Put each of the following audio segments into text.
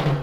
you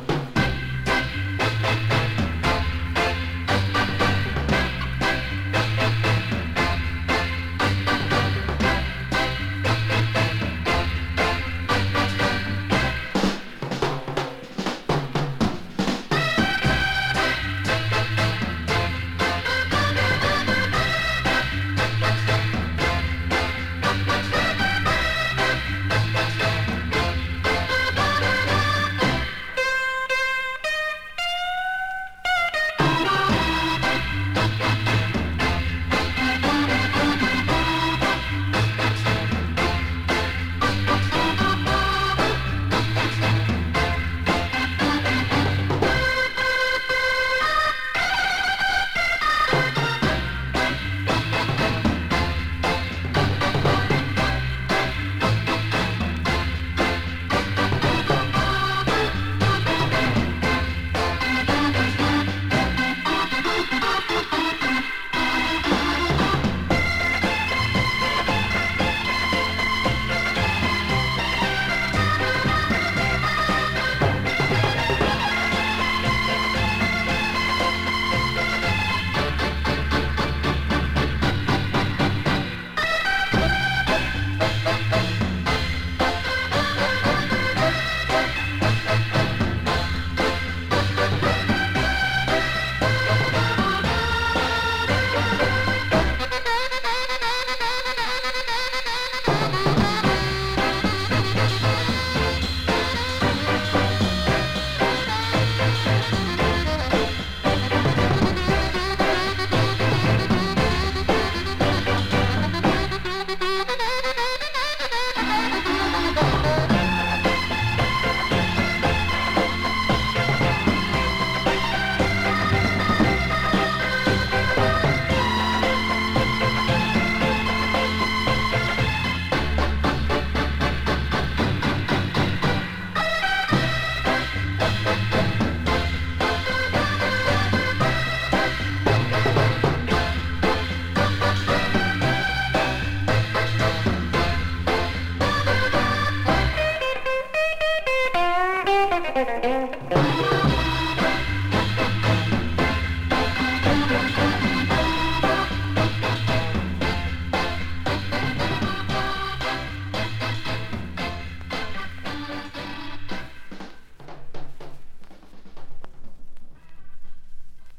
Thank you.